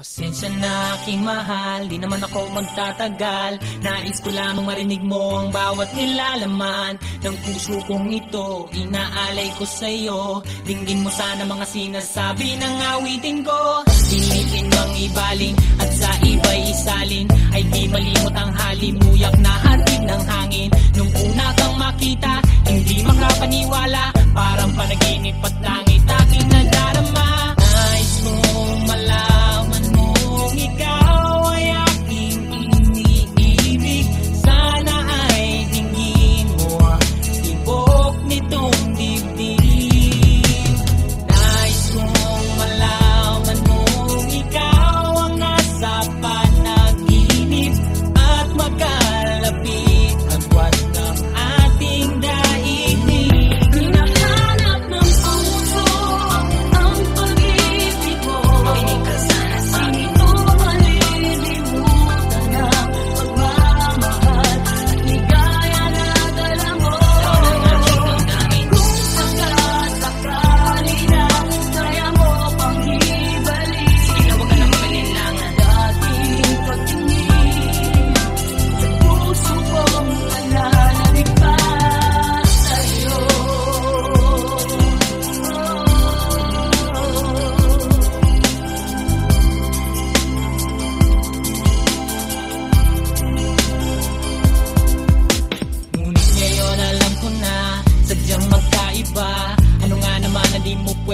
Pasensya na aking mahal, di naman ako magtatagal. Nais ko lamang marinig mo ang bawat nilalaman Ng puso kong ito, inaalay ko sa'yo. Dinggin mo sana mga sinasabi ng awitin ko. Dinitin mang ibaling at sa iba'y isalin. Ay di malimot ang halimuyak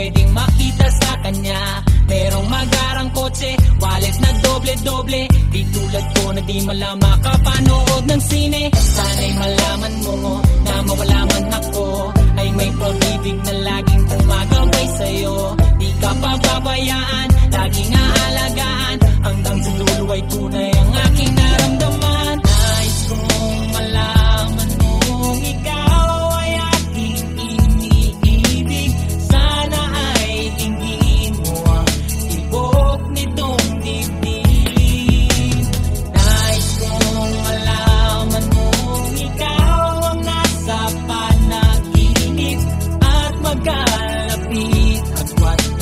pwedeng makita sa kanya. Merong magarang kotse, wallet na doble-doble. Di tulad ko na di malama kapanood ng sine. Sana'y malaman mo na mawala ako. Ay may pag-ibig na laging tumagabay sa'yo. Di ka pababayaan, laging aalagaan. Hanggang sa dulo ay tunay. feet of what